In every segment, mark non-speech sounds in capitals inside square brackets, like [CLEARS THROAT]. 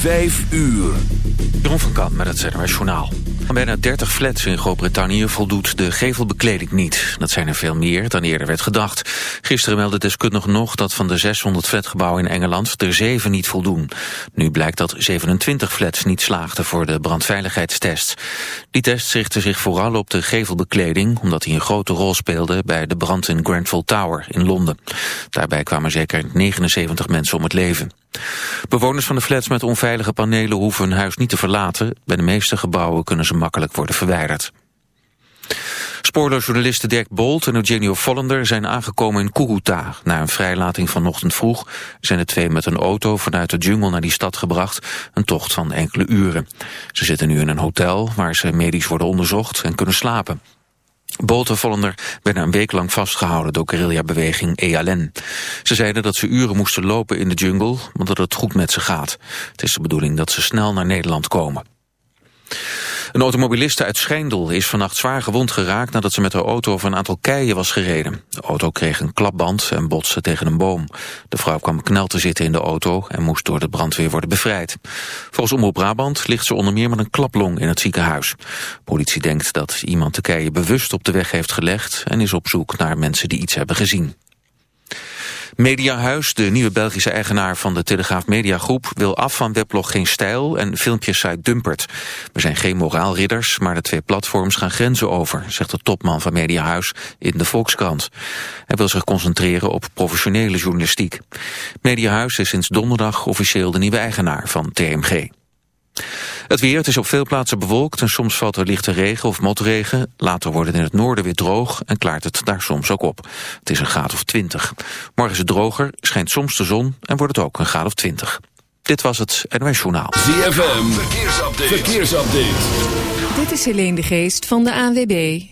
Vijf uur. Jeroen van Kamp met het CNRS Journaal. Van bijna 30 flats in Groot-Brittannië voldoet de gevelbekleding niet. Dat zijn er veel meer dan eerder werd gedacht. Gisteren meldde deskundigen nog dat van de 600 flatgebouwen in Engeland er 7 niet voldoen. Nu blijkt dat 27 flats niet slaagden voor de brandveiligheidstest. Die test richtte zich vooral op de gevelbekleding... omdat die een grote rol speelde bij de brand in Grenfell Tower in Londen. Daarbij kwamen zeker 79 mensen om het leven. Bewoners van de flats met onveilige panelen hoeven hun huis niet te verlaten. Bij de meeste gebouwen kunnen ze makkelijk worden verwijderd. Spoorloosjournalisten Dirk Bolt en Eugenio Vollender zijn aangekomen in Kuruta. Na een vrijlating vanochtend vroeg zijn de twee met een auto vanuit de jungle naar die stad gebracht. Een tocht van enkele uren. Ze zitten nu in een hotel waar ze medisch worden onderzocht en kunnen slapen. Bolt en Vollender werden een week lang vastgehouden door guerrillabeweging ELN. Ze zeiden dat ze uren moesten lopen in de jungle, maar dat het goed met ze gaat. Het is de bedoeling dat ze snel naar Nederland komen. Een automobiliste uit Schijndel is vannacht zwaar gewond geraakt nadat ze met haar auto over een aantal keien was gereden. De auto kreeg een klapband en botste tegen een boom. De vrouw kwam knel te zitten in de auto en moest door de brandweer worden bevrijd. Volgens Omroep Brabant ligt ze onder meer met een klaplong in het ziekenhuis. Politie denkt dat iemand de keien bewust op de weg heeft gelegd en is op zoek naar mensen die iets hebben gezien. Mediahuis, de nieuwe Belgische eigenaar van de Telegraaf Mediagroep... wil af van weblog Geen Stijl en filmpjessite Dumpert. We zijn geen moraalridders, maar de twee platforms gaan grenzen over... zegt de topman van Mediahuis in de Volkskrant. Hij wil zich concentreren op professionele journalistiek. Mediahuis is sinds donderdag officieel de nieuwe eigenaar van TMG. Het weer, het is op veel plaatsen bewolkt en soms valt er lichte regen of motregen. Later wordt het in het noorden weer droog en klaart het daar soms ook op. Het is een graad of 20. Morgen is het droger, schijnt soms de zon en wordt het ook een graad of 20. Dit was het NOS Journaal. ZFM, verkeersupdate. verkeersupdate. Dit is Helene de Geest van de ANWB.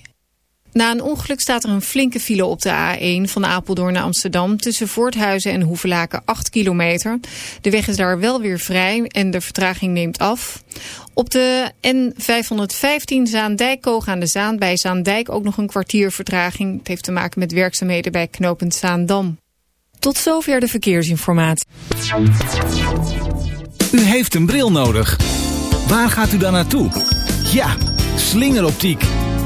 Na een ongeluk staat er een flinke file op de A1 van Apeldoorn naar Amsterdam... tussen Voorthuizen en Hoevelaken 8 kilometer. De weg is daar wel weer vrij en de vertraging neemt af. Op de N515 Zaandijk-Koog aan de Zaan bij Zaandijk ook nog een kwartier vertraging. Het heeft te maken met werkzaamheden bij knooppunt Zaandam. Tot zover de verkeersinformatie. U heeft een bril nodig. Waar gaat u dan naartoe? Ja, slingeroptiek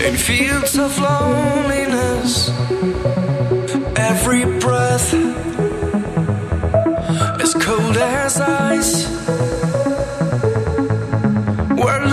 In fields of loneliness. Every breath. As cold as ice. Where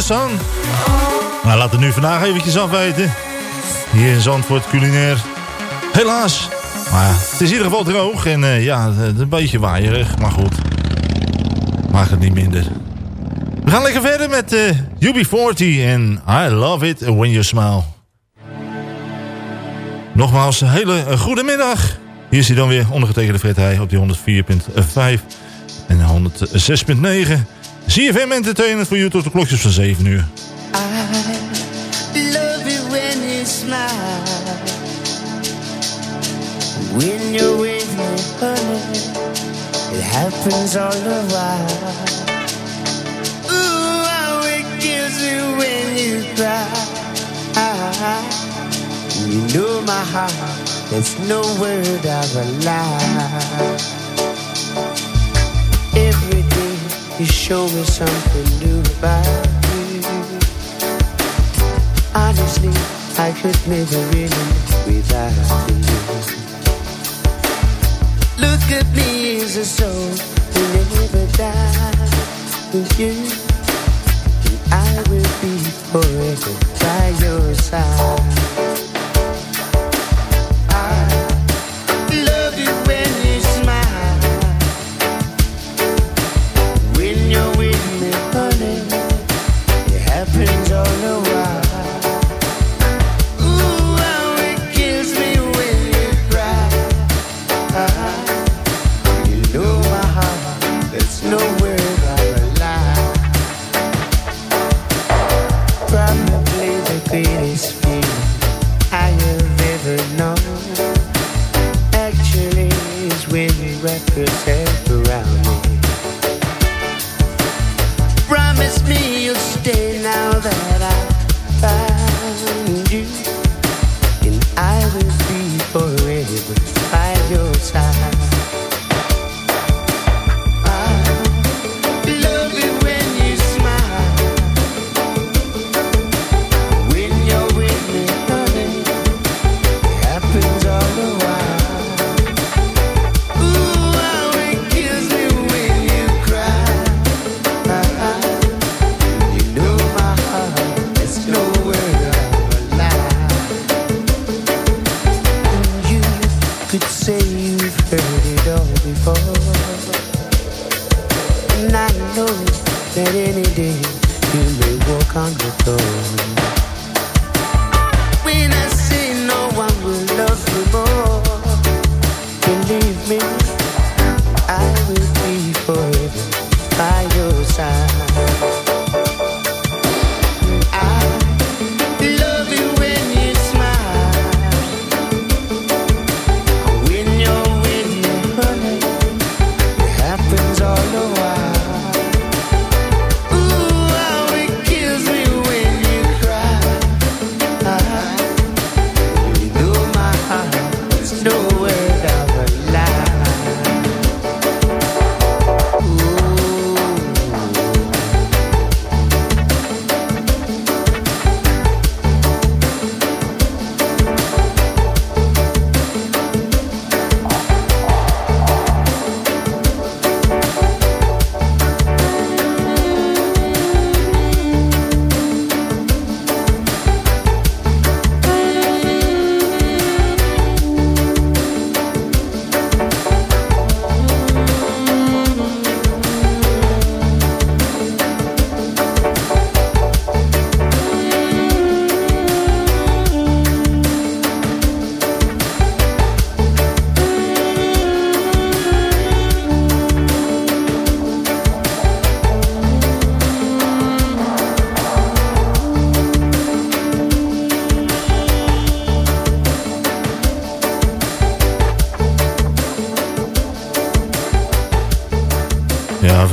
the Sun. Nou, nu vandaag eventjes afweten. Hier in Zandvoort, culinair. Helaas. Maar het is in ieder geval droog. En eh, ja, een beetje waaierig. Maar goed. Maakt het niet minder. We gaan lekker verder met eh UB40 en I Love It When You Smile. Nogmaals, een hele goede middag. Hier is hij dan weer, ondergetekende Fred op die 104.5 en 106.9. CFM Entertainment voor u tot de klokjes van 7 uur. Love it when you smile. When you're with me, honey, it happens all the while. Ooh, how it kills me when you cry. You know my heart, there's no word of a lie. You show me something new about you. Honestly, I could never really without you. Look at me as a soul who never died with you. And I will be forever by your side.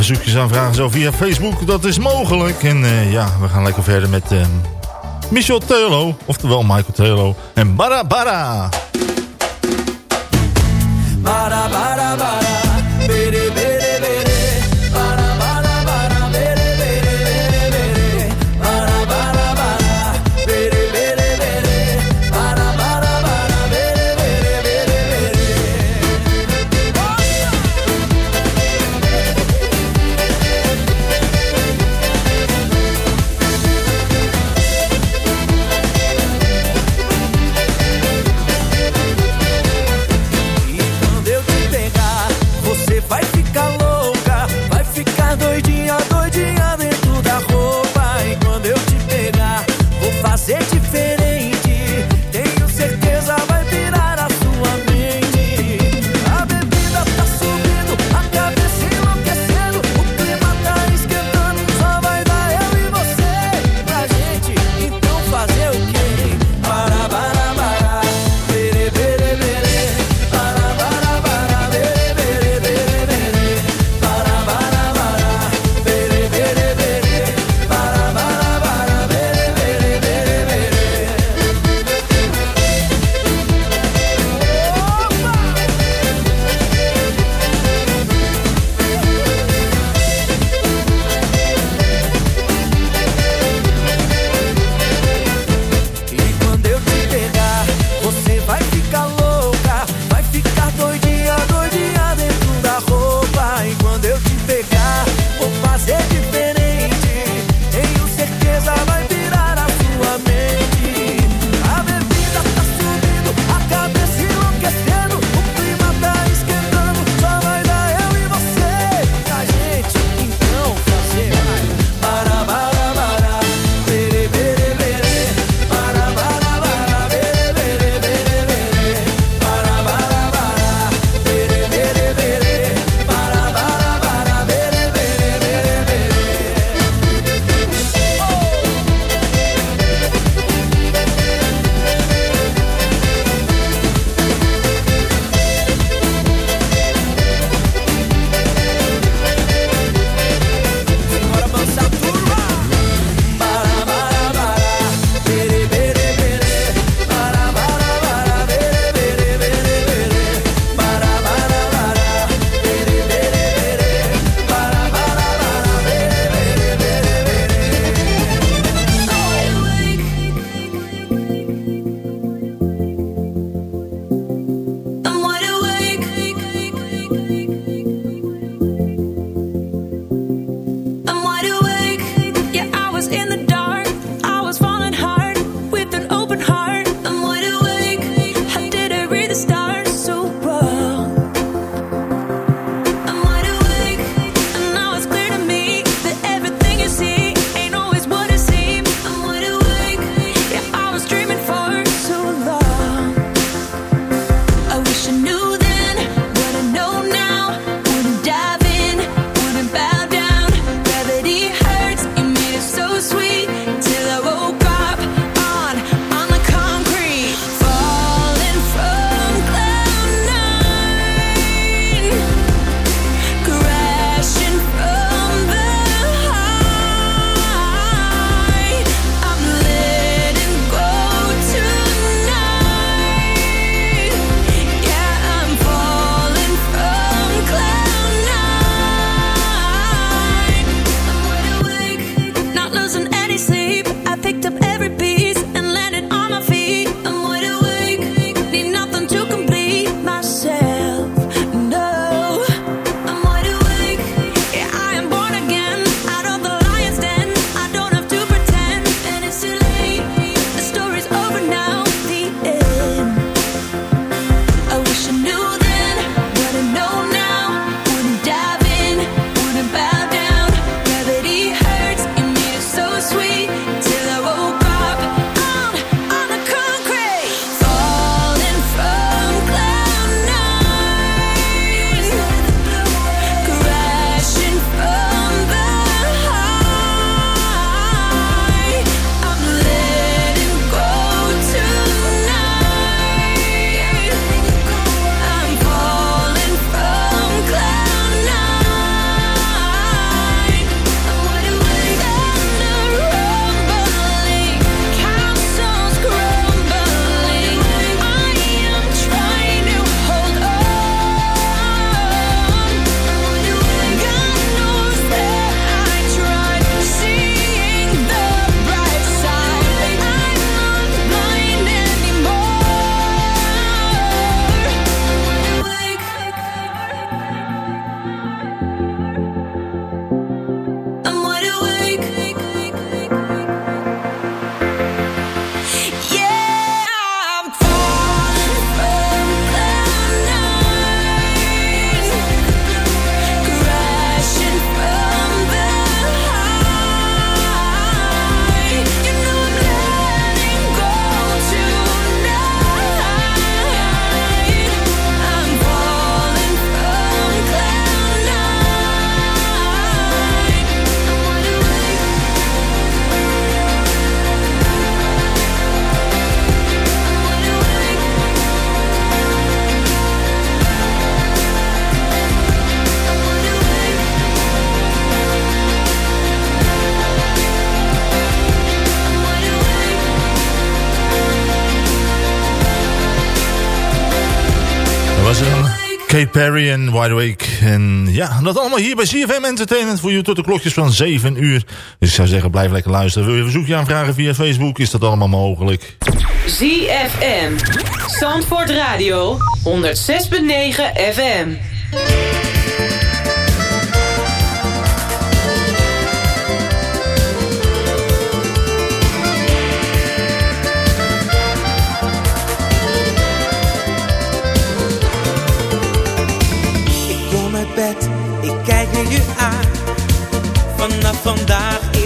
Verzoekjes aanvragen zo via Facebook, dat is mogelijk. En eh, ja, we gaan lekker verder met eh, Michel Telo, oftewel Michael Telo. En Bara. Bara Perry en Wide Awake. En ja, dat allemaal hier bij CFM Entertainment voor u tot de klokjes van 7 uur. Dus ik zou zeggen, blijf lekker luisteren. Wil je een verzoekje aanvragen via Facebook? Is dat allemaal mogelijk? ZFM. Zandvoort Radio. 106.9 FM.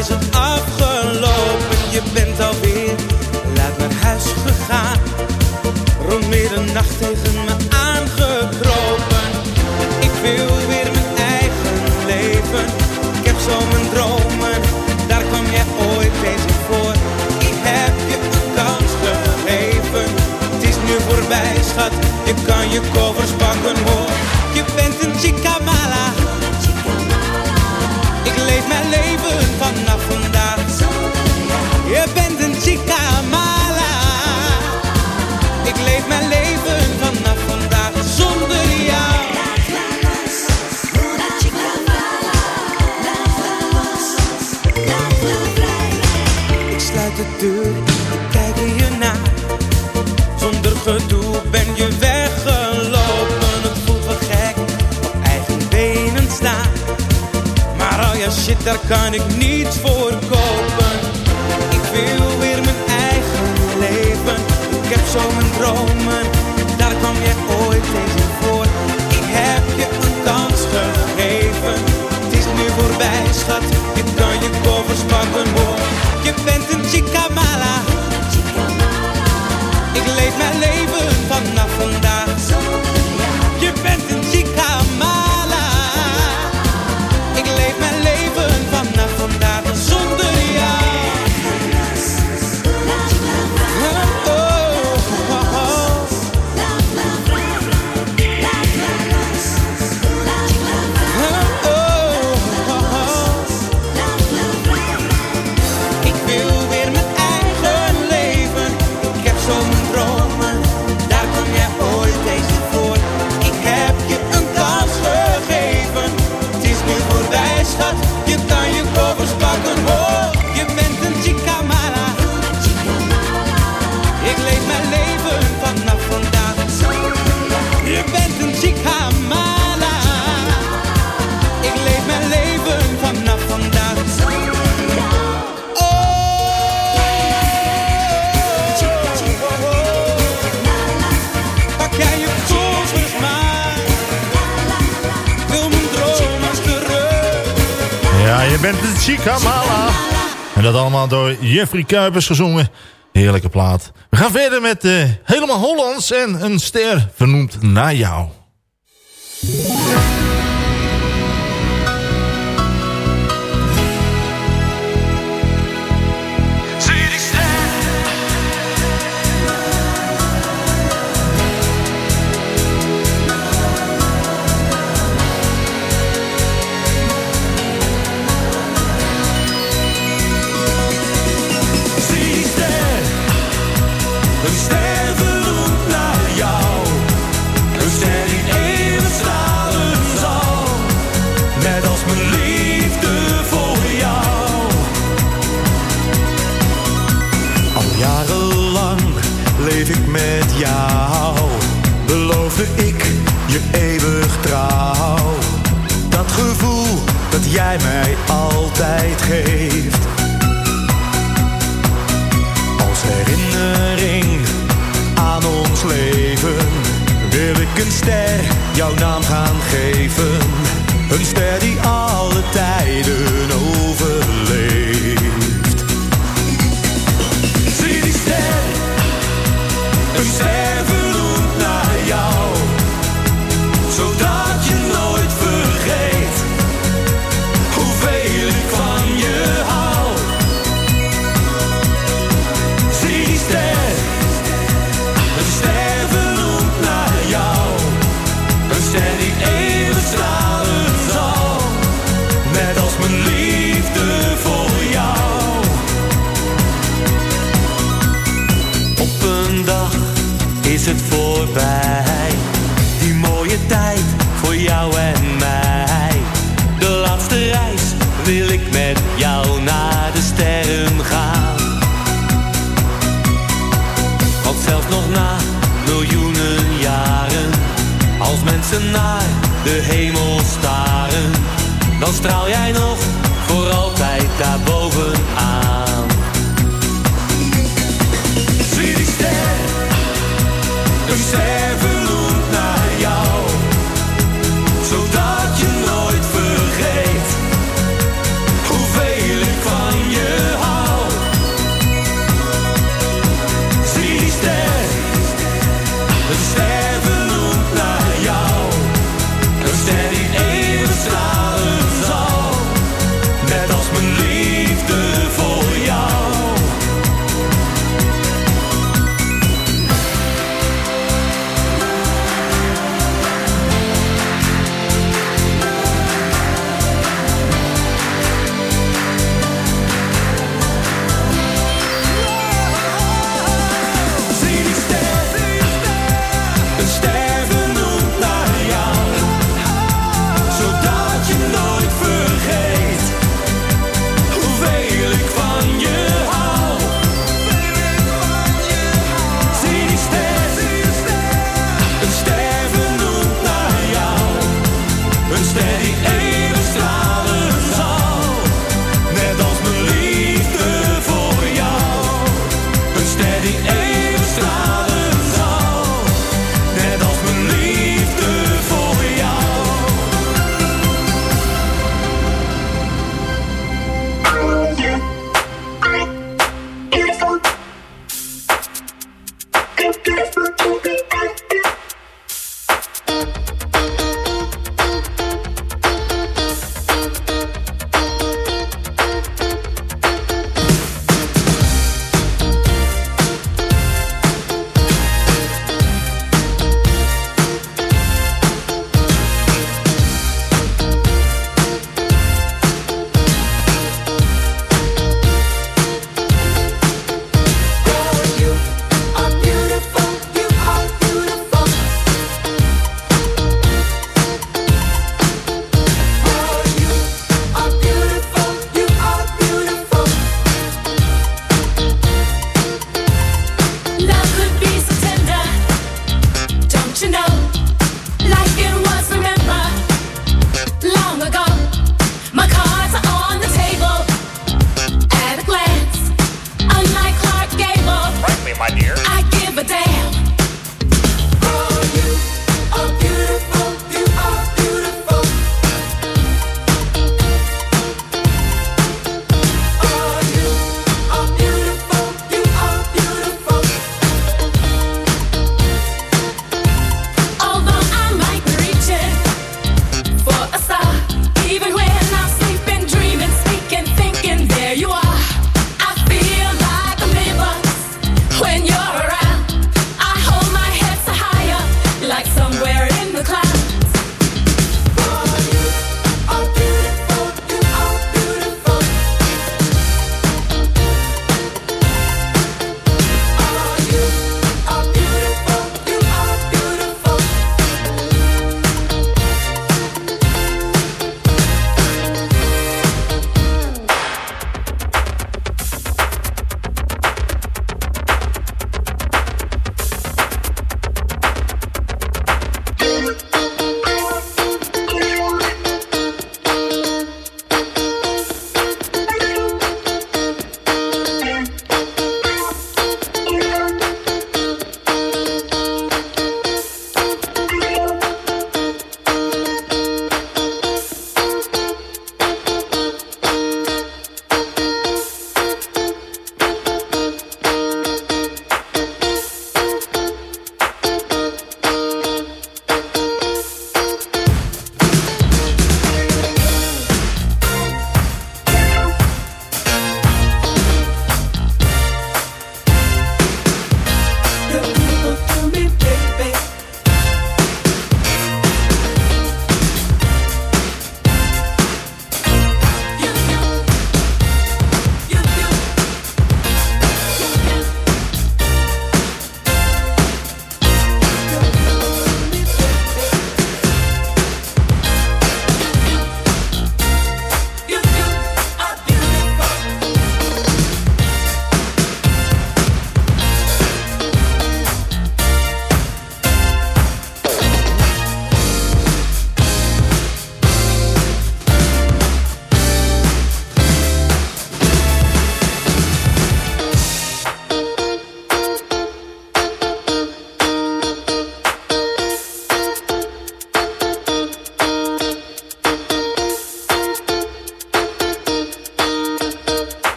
days of Kamala. En dat allemaal door Jeffrey Kuipers gezongen. Heerlijke plaat. We gaan verder met uh, Helemaal Hollands en een ster vernoemd naar jou. geeft. Als herinnering aan ons leven wil ik een ster jouw naam gaan geven. Een ster die staren, dan straal jij nog voor altijd daarboven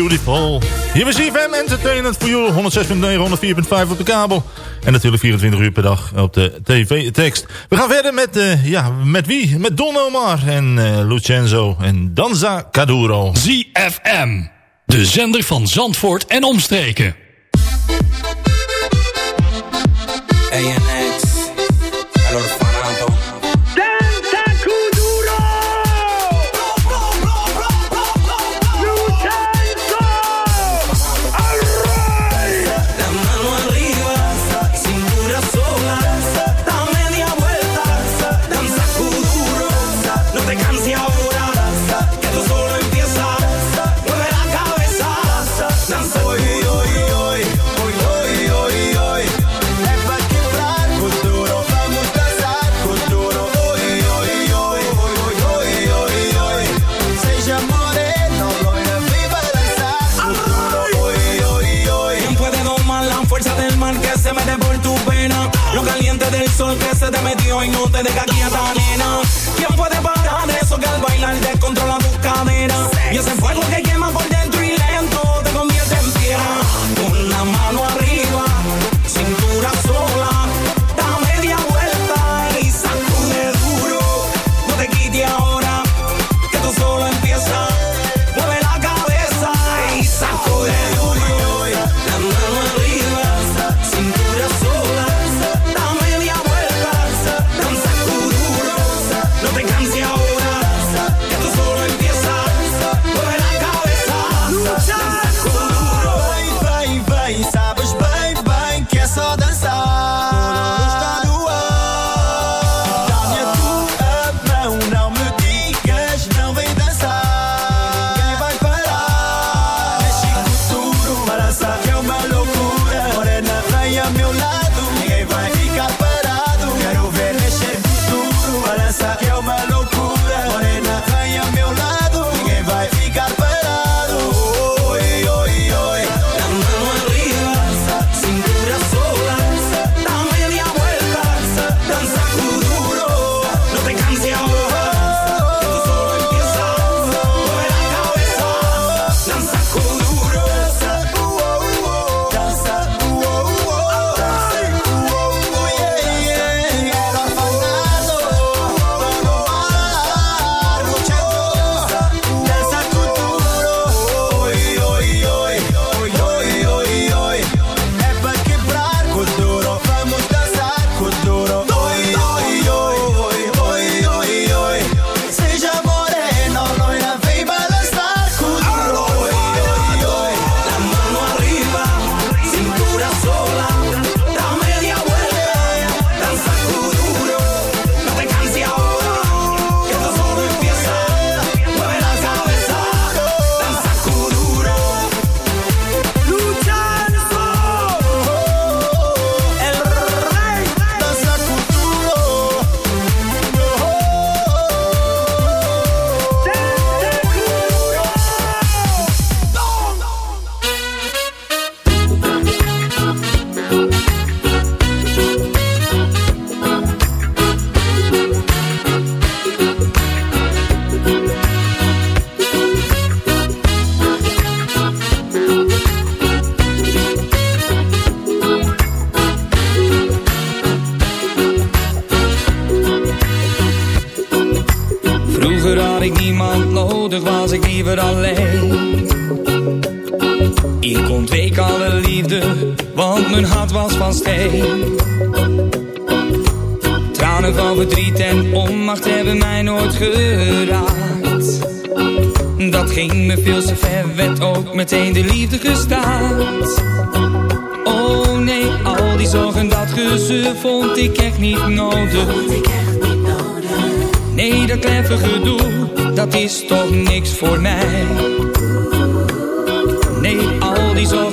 Beautiful. Hier bij ZFM Entertainment voor jullie. 106.9, 104.5 op de kabel. En natuurlijk 24 uur per dag op de tv-tekst. We gaan verder met, uh, ja, met wie? Met Don Omar en uh, Lucenzo en Danza Caduro. ZFM, de zender van Zandvoort en omstreken. sorpresa te metió y no te deja quieta.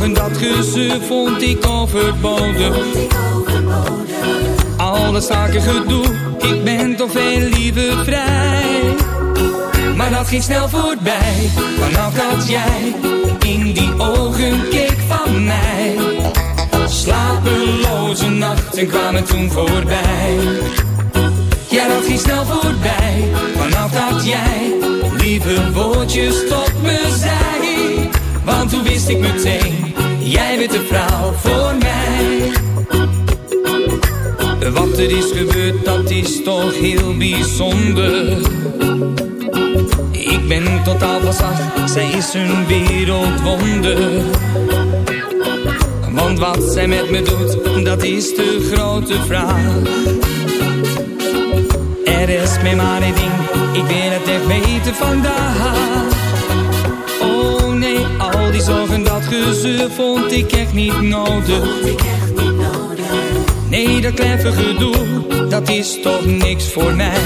En dat gezeur vond ik overbodig. Al dat zaken gedoe, ik ben toch veel liever vrij. Maar dat ging snel voorbij, vanaf dat jij in die ogen keek van mij. Slapeloze nachten kwamen toen voorbij. Ja, dat ging snel voorbij, vanaf dat jij lieve woordjes tot me zei. Want toen wist ik meteen jij bent de vrouw voor mij. Wat er is gebeurd, dat is toch heel bijzonder. Ik ben totaal van zij is een wereldwonder. Want wat zij met me doet, dat is de grote vraag. Er is mij maar één ding, ik wil het echt weten vandaag. Die zorgen, dat gezeur vond ik echt niet nodig. Nee, dat kleffe gedoe, dat is toch niks voor mij.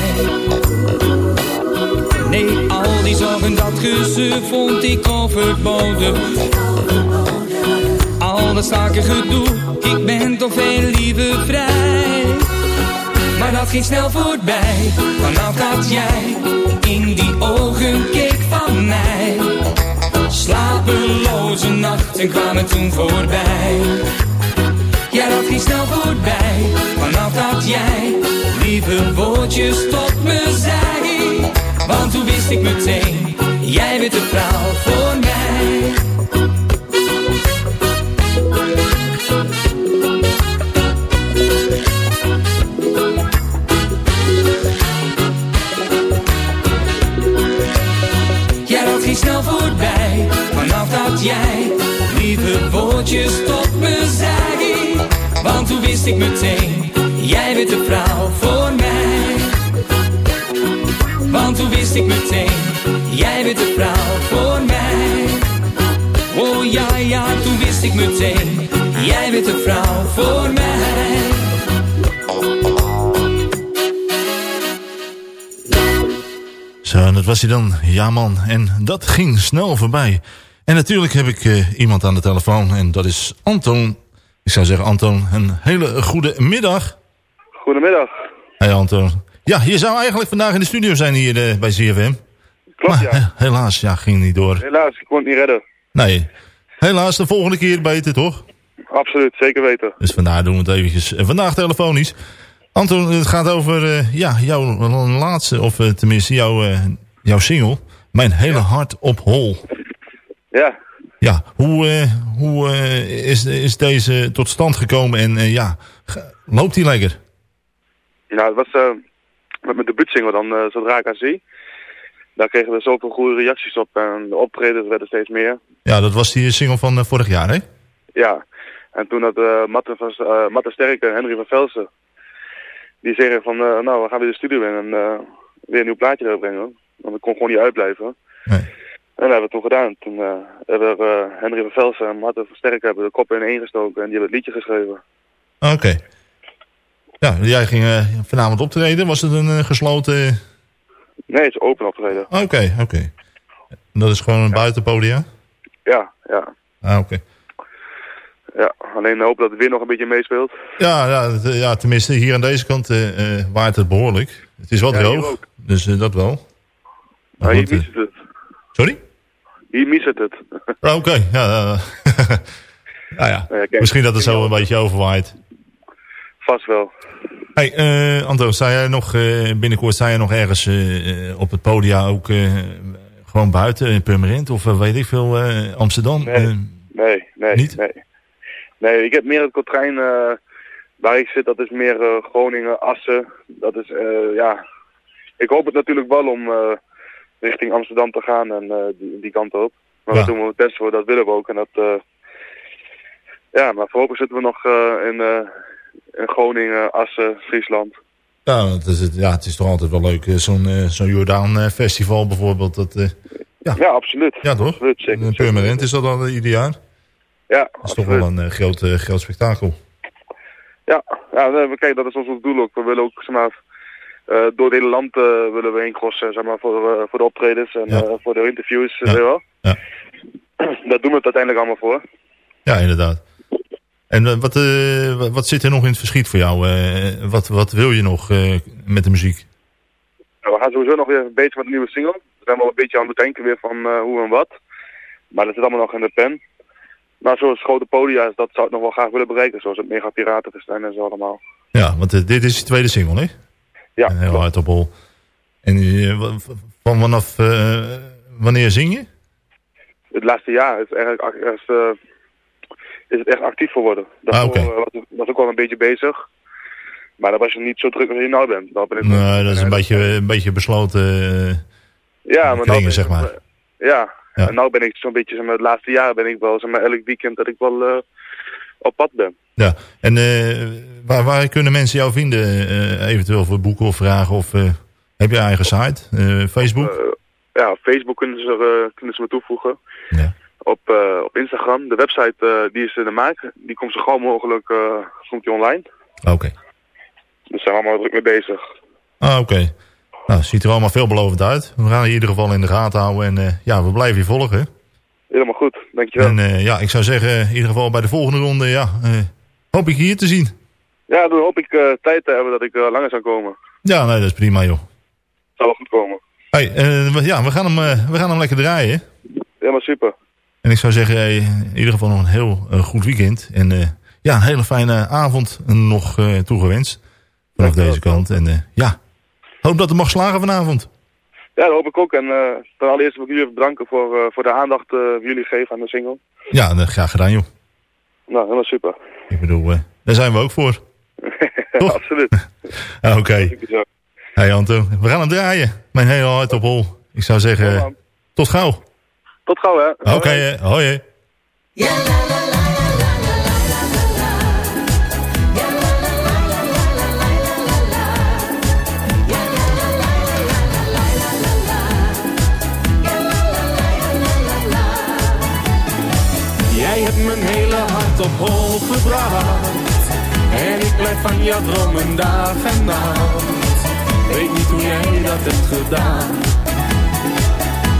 Nee, al die zorgen, dat gezeur vond ik overbodig. Al dat zaken gedoe, ik ben toch veel liever vrij. Maar dat ging snel voorbij, vanaf dat jij in die ogen keek van mij. Slapeloze nachten kwamen toen voorbij. Ja, dat ging snel voorbij, vanaf dat jij lieve woordjes tot me zei. Want toen wist ik meteen, jij bent de vrouw voor mij. Ging snel voorbij, vanaf dat jij lieve woordjes tot me zei. Want toen wist ik meteen, jij bent de vrouw voor mij. Want toen wist ik meteen, jij bent de vrouw voor mij. Oh ja, ja, toen wist ik meteen, jij bent de vrouw voor mij. Dat was hij dan. Ja man, en dat ging snel voorbij. En natuurlijk heb ik eh, iemand aan de telefoon en dat is Anton. Ik zou zeggen Anton, een hele goede middag. Goedemiddag. Hey Anton. Ja, je zou eigenlijk vandaag in de studio zijn hier eh, bij CFM. Klopt, Maar, ja. eh, helaas, ja, ging niet door. Helaas, ik kon het niet redden. Nee, helaas de volgende keer beter toch? Absoluut, zeker weten. Dus vandaar doen we het eventjes. En vandaag telefonisch. Anton, het gaat over ja, jouw laatste, of tenminste jouw, jouw single. Mijn hele hart op hol. Ja, Ja, hoe, eh, hoe eh, is, is deze tot stand gekomen en eh, ja, loopt die lekker? nou, het was met mijn debuutsingle dan, Zodra ik haar zie. Daar kregen we zoveel goede reacties op en de optredens werden steeds meer. Ja, dat was die single van vorig jaar, hè? Ja, en toen had uh, Matte, van, eh, Matte Sterke en Henry van Velsen, die zeggen van, nou, we gaan weer de studio in en weer een nieuw plaatje uitbrengen. Want ik kon gewoon niet uitblijven. En dat hebben we toen gedaan. Toen eh, hebben we, eh, Henry van Velsen en Matte van Sterke hebben de koppen in één gestoken en die hebben het liedje geschreven. Oké. Ja, jij ging eh, vanavond optreden. Was het een gesloten... Nee, het is open optreden. Oké, oké. Dat is gewoon een buitenpodium? Ja, ja. Ah, oké. Ja, alleen hoop dat het weer nog een beetje meespeelt. Ja, ja, ja, tenminste hier aan deze kant waait het behoorlijk. Het is wat Ja, droog, dus dat wel. Hier goed, eh, mist het het. sorry? Hier mist het het. Ah, Oké, ja. [LAUGHS] nou ja, Nou ja, kijk, misschien dat het zo een beetje overwaait. Vast wel. Hey, eh Anto, sta jij nog eh, binnenkort sta jij nog ergens op het podium ook gewoon buiten in Purmerend of weet ik veel Amsterdam? Nee. Nee, nee, Niet? nee. Nee, ik heb meer het kontrijn eh, waar ik zit, dat is meer Groningen, Assen. Dat is, ja... Ik hoop het natuurlijk wel om richting Amsterdam te gaan en eh, die, die kant op. Maar Ja. daar doen we het best voor, dat willen we ook. En dat, eh, ja, maar voorlopig zitten we nog eh, in, in Groningen, Assen, Friesland. ja, het is, het- ja, het is toch altijd wel leuk. Zo'n zo'n Jordaan eh, festival bijvoorbeeld. Dat, ja. Ja, absoluut. ja, toch? Absoluut, zeker. Purmerend is dat al ieder jaar. Ja, Dat is toch wel een groot, groot spektakel. Ja, ja we- kijk, dat is ons doel ook. We willen ook, zeg maar, door het hele land eh, willen we heen crossen, zeg maar, voor, eh, voor de optredens en Ja. eh, voor de interviews, Ja. wel. Ja. [CLEARS THROAT] Daar doen we het uiteindelijk allemaal voor. Ja, inderdaad. En eh, wat, eh, wat- zit er nog in het verschiet voor jou? Eh, wat, wat wil je nog eh, met de muziek? Nou, we gaan sowieso nog weer bezig met een nieuwe single. We zijn wel een beetje aan het bedenken weer van eh, hoe en wat. Maar dat zit allemaal nog in de pen. Maar zoals grote podia's, dat zou ik nog wel graag willen bereiken. Zoals het Mega Piratenfestijn en zo allemaal. Ja, want eh, dit is je tweede single, hè? Ja, Een heel hard op hol. En eh, van vanaf eh, wanneer zing je? Het laatste jaar is, eigenlijk, is, eh, is het echt actief geworden. Dat Ah, was, ik- was ook wel een beetje bezig. Maar dan was je niet zo druk als je nou bent. Dan ben ik Nee, dat is een beetje, een beetje besloten ja, maar nou kringen, zeg maar. Ja, Ja. en nou ben ik zo'n beetje, zeg maar, het laatste jaar ben ik wel, zeg maar, elk weekend dat ik wel op pad ben. Ja, en eh, waar, waar kunnen mensen jou vinden? eh, eventueel voor boeken of vragen? Of eh, heb je eigen site? Facebook? Ja, Facebook kunnen ze, kunnen ze me toevoegen. Ja. Op, op Instagram, de website die is in de maak. Die komt zo gauw mogelijk komt die online. Oké. Dus daar zijn we allemaal druk mee bezig. Ah, oké. Nou, ziet er allemaal veelbelovend uit. We gaan je in ieder geval in de gaten houden. En ja, we blijven je volgen. Helemaal goed, dankjewel. En eh, ja, ik zou zeggen, in ieder geval bij de volgende ronde, ja, eh, hoop ik je hier te zien. Ja, dan hoop ik eh, tijd te hebben dat ik langer zou komen. Ja, nee, dat is prima, joh. Zal wel goed komen. Hey, ja, we gaan, hem, we gaan hem lekker draaien. Helemaal super. En ik zou zeggen, in ieder geval nog een heel goed weekend. En ja, een hele fijne avond nog toegewenst. Vanaf deze kant. En ja, hoop dat het mag slagen vanavond. Ja, dat hoop ik ook. En eh ten allereerste wil ik jullie even bedanken voor, eh, voor de aandacht eh, die jullie geven aan de single. Ja, graag gedaan, joh. Nou, helemaal super. Ik bedoel, daar zijn we ook voor. [LAUGHS] Absoluut. [LAUGHS] Ah, Oké. Zo. Hey Anto, we gaan hem draaien. Mijn hele hart op hol. Ik zou zeggen, tot gauw. Tot gauw, hè. Oké, hoi. hè. Mijn hele hart op hol gebracht. En ik blijf van jou dromen dag en nacht. Weet niet hoe jij dat hebt gedaan.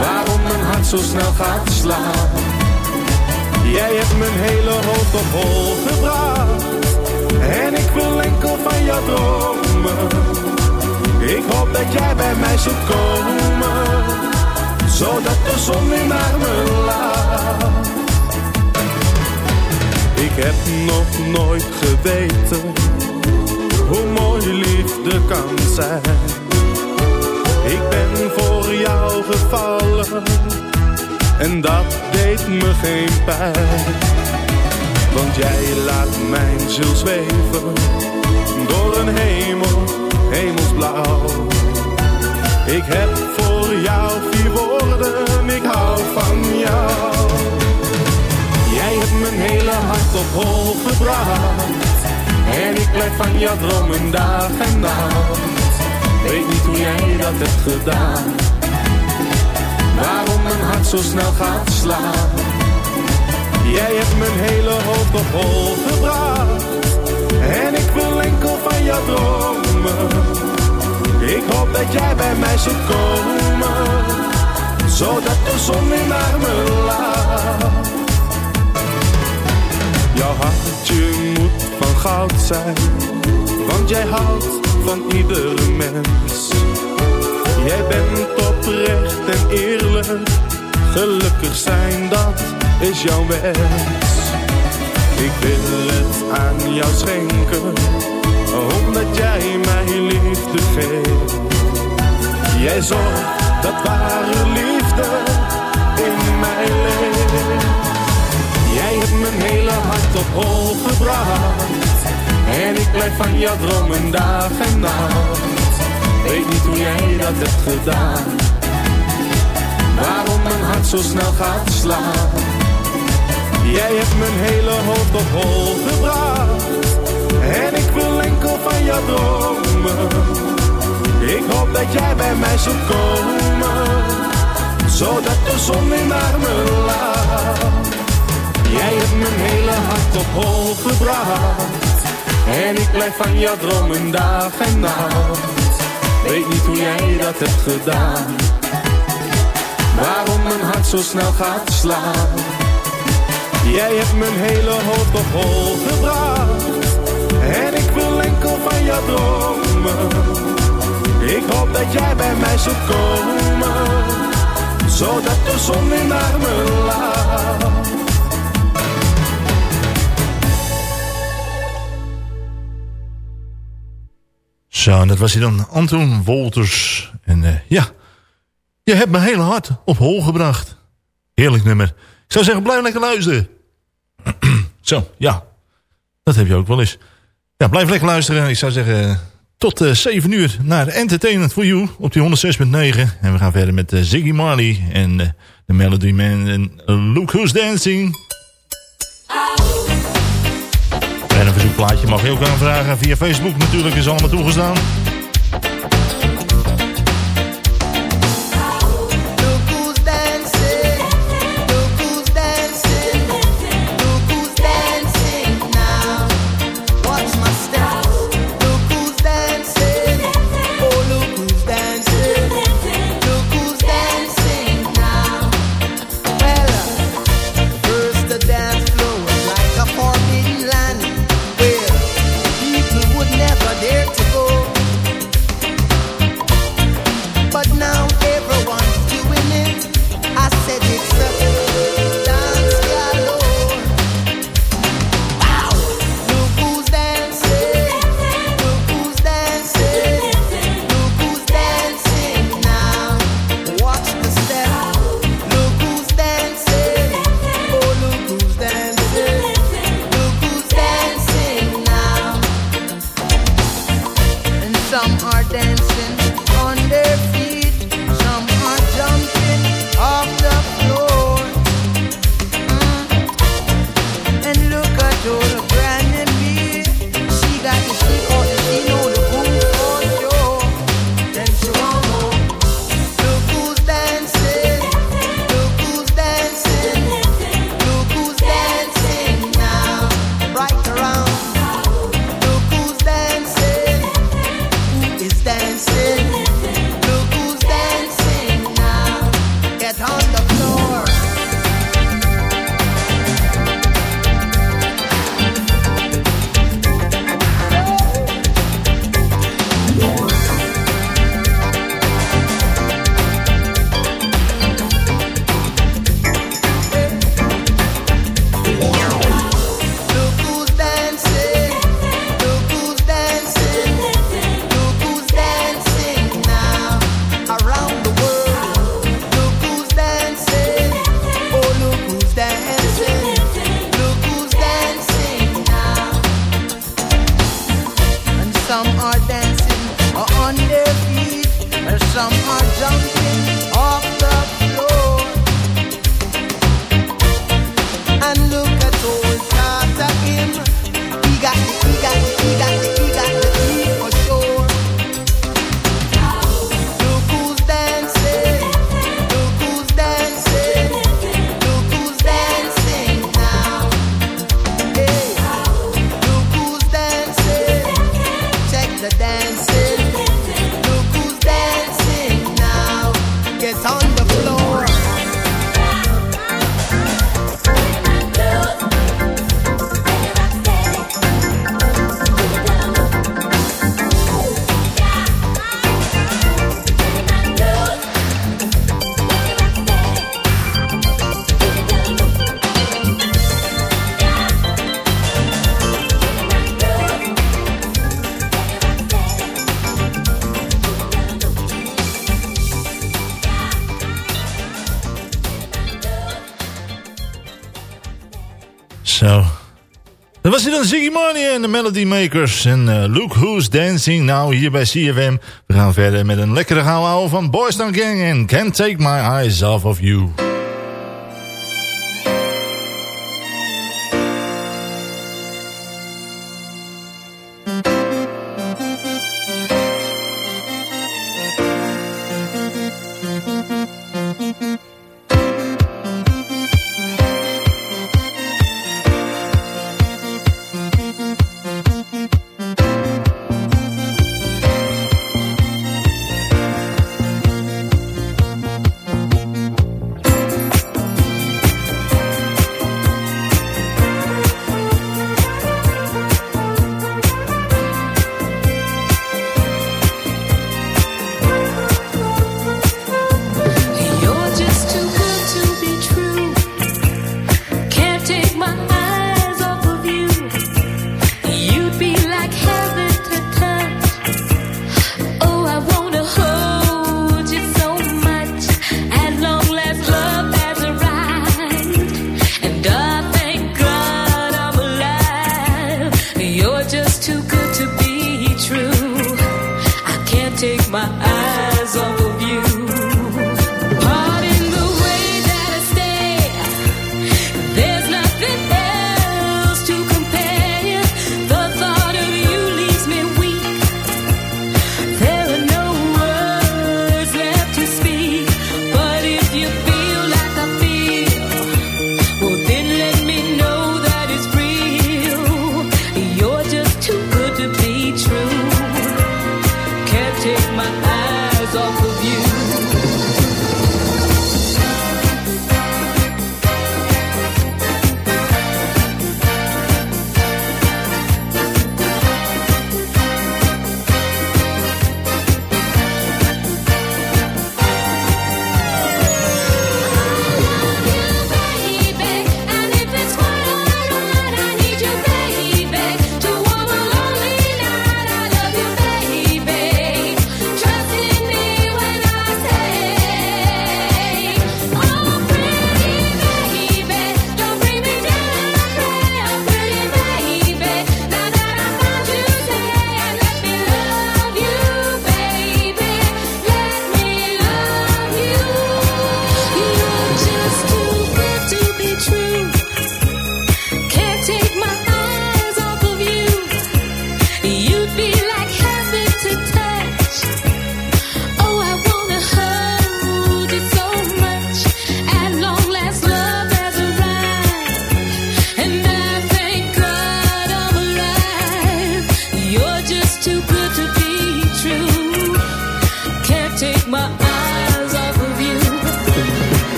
Waarom mijn hart zo snel gaat slaan. Jij hebt mijn hele hoofd op hol gebracht. En ik wil enkel van jou dromen. Ik hoop dat jij bij mij zult komen. Zodat de zon weer naar me laat. Ik heb nog nooit geweten hoe mooi liefde kan zijn. Ik ben voor jou gevallen en dat deed me geen pijn. Want jij laat mijn ziel zweven door een hemel, hemelsblauw. Ik heb voor jou vier woorden, ik hou van jou. Jij hebt mijn hele hart op hol gebracht. En ik blijf van jou dromen dag en nacht. Weet niet hoe jij dat hebt gedaan. Waarom mijn hart zo snel gaat slaan. Jij hebt mijn hele hoofd op hol gebracht. En ik wil enkel van jou dromen. Ik hoop dat jij bij mij zult komen. Zodat de zon naar me laat. Jouw hartje moet van goud zijn, want jij houdt van iedere mens. Jij bent oprecht en eerlijk, gelukkig zijn dat is jouw wens. Ik wil het aan jou schenken, omdat jij mij liefde geeft. Jij zorgt dat ware liefde in mij leeft. Jij hebt mijn hele hart op hol gebracht. En ik blijf van jou dromen dag en nacht. Weet niet hoe jij dat hebt gedaan. Waarom mijn hart zo snel gaat slaan. Jij hebt mijn hele hoofd op hol gebracht. En ik wil enkel van jou dromen. Ik hoop dat jij bij mij zult komen. Zodat de zon naar me laat. Jij hebt mijn hele hart op hol gebracht. En ik blijf van jou dromen dag en nacht. Weet niet hoe jij dat hebt gedaan. Waarom mijn hart zo snel gaat slaan. Jij hebt mijn hele hoofd op hol gebracht. En ik wil enkel van jou dromen. Ik hoop dat jij bij mij zult komen. Zodat de zon naar me laat. Zo, en dat was hij dan, Anton Wolters. En uh, ja, je hebt mijn hele hart op hol gebracht. Heerlijk nummer. Ik zou zeggen, blijf lekker luisteren. [CLEARS THROAT] Zo, ja. Dat heb je ook wel eens. Ja, blijf lekker luisteren. Ik zou zeggen, tot uh, 7 uur naar Entertainment for You op die 106.9. En we gaan verder met uh, Ziggy Marley en de Melody Man en Look Who's Dancing. En een verzoekplaatje mag je ook aanvragen via Facebook natuurlijk, is allemaal toegestaan. Zo. De Melody Makers. En uh, Look Who's Dancing Now hier bij CFM. We gaan verder met een lekkere gauw van Boys Town Gang en Can't Take My Eyes Off of You.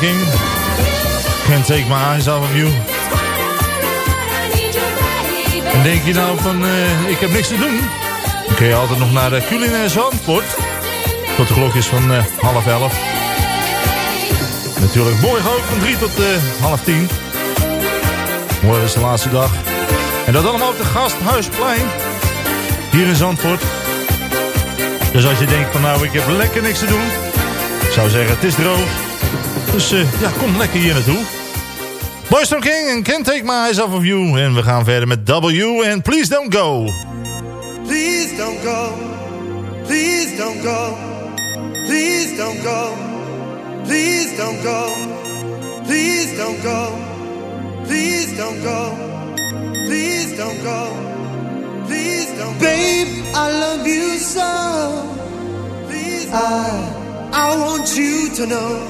King. Can't take my eyes off of you. En denk je nou van, eh, ik heb niks te doen? Dan kun je altijd nog naar de culinaire Zandvoort. Tot de klokjes van eh, half elf. Natuurlijk morgen ook van drie tot eh, half tien. Morgen is de laatste dag. En dat allemaal op de Gasthuisplein. Hier in Zandvoort. Dus als je denkt van nou ik heb lekker niks te doen. Ik zou zeggen het is droog. Dus eh, ja kom lekker hier naartoe. Boys from King en Can't Take My Eyes Off of You. En we gaan verder met W en Please Don't Go. Please don't go. Please don't go. Please don't go. Please don't go. Please don't go. Please don't go. Please don't go. Please don't go. Babe, I love you so. Please I, I want you to know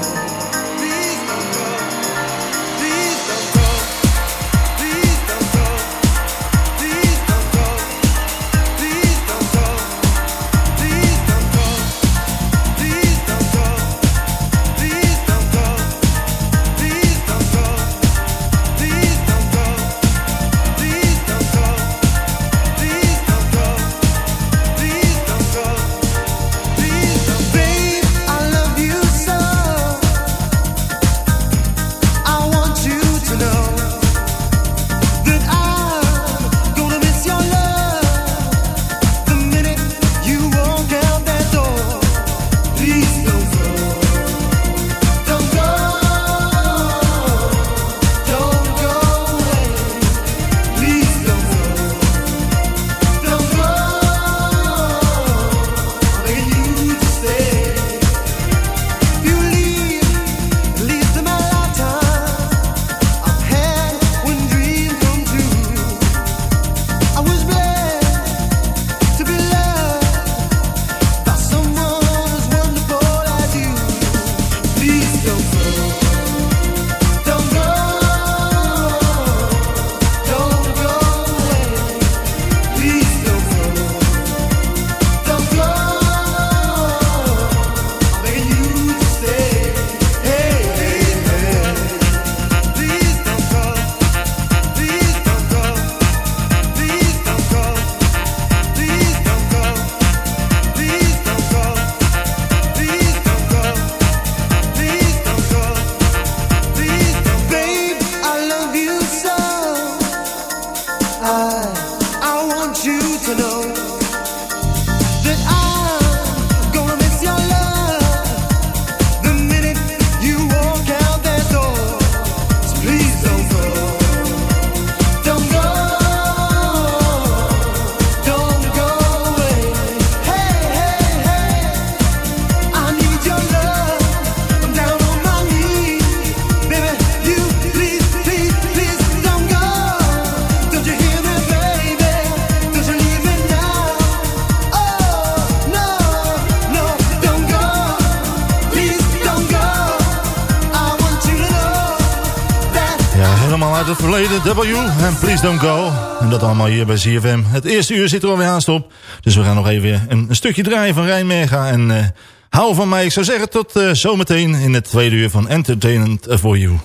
W en Please Don't Go. En dat allemaal hier bij ZFM. Het eerste uur zit er alweer aan stop. Dus we gaan nog even een, een stukje draaien van Rijnmega. En eh, hou van mij. Ik zou zeggen tot eh, zometeen in het tweede uur van Entertainment for You.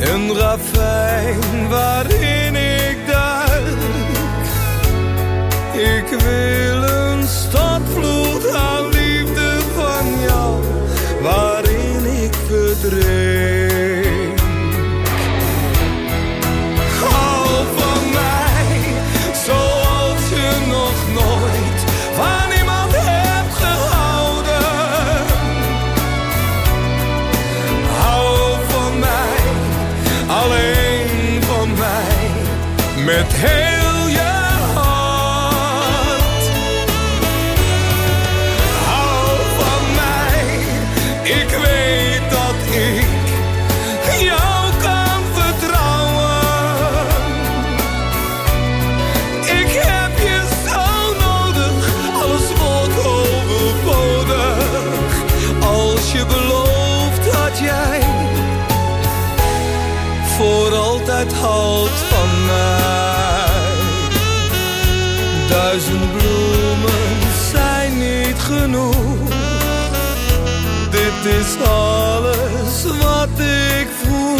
Een ravijn waarin ik duik. Ik wil een stortvloed aan liefde van jou. Waarin ik verdrink. Is alles wat ik voel.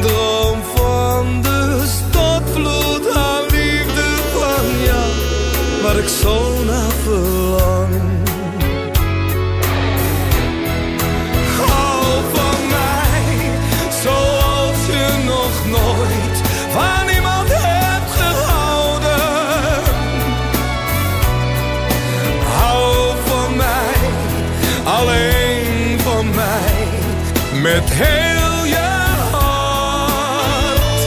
Droom van de stortvloed aan liefde van jou, waar ik zo heel je hart.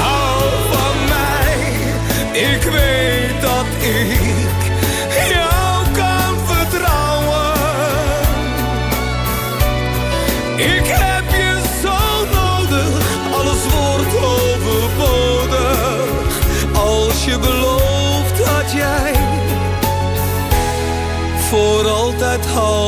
Hou van mij, ik weet dat ik jou kan vertrouwen. Ik heb je zo nodig, alles wordt overbodig. Als je belooft dat jij voor altijd houdt